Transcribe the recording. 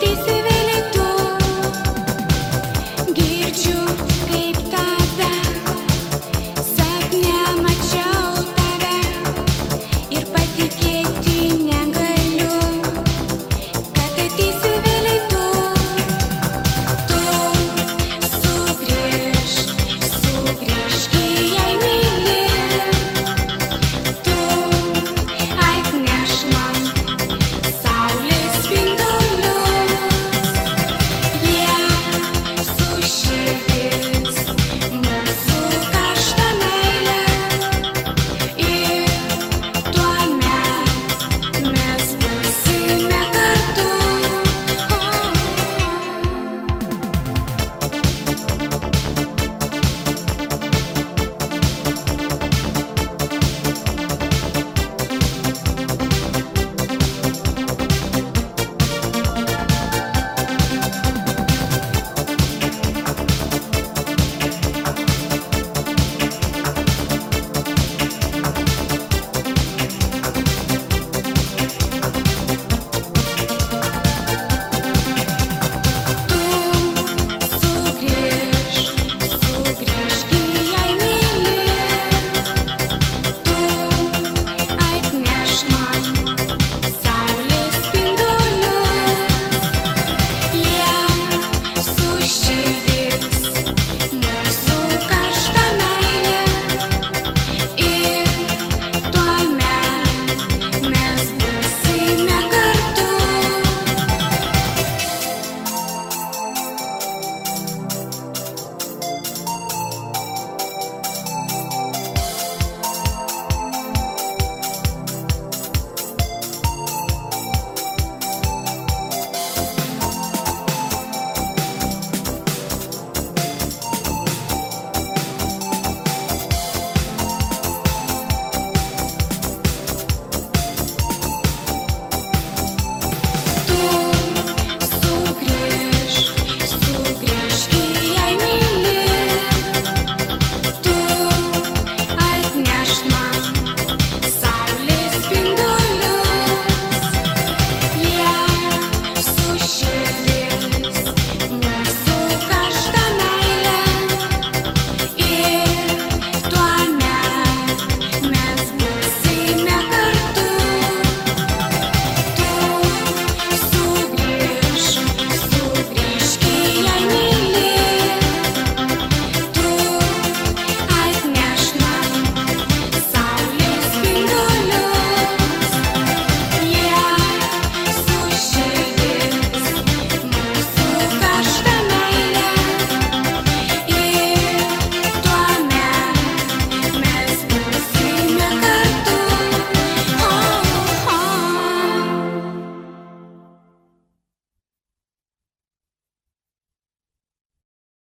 DCV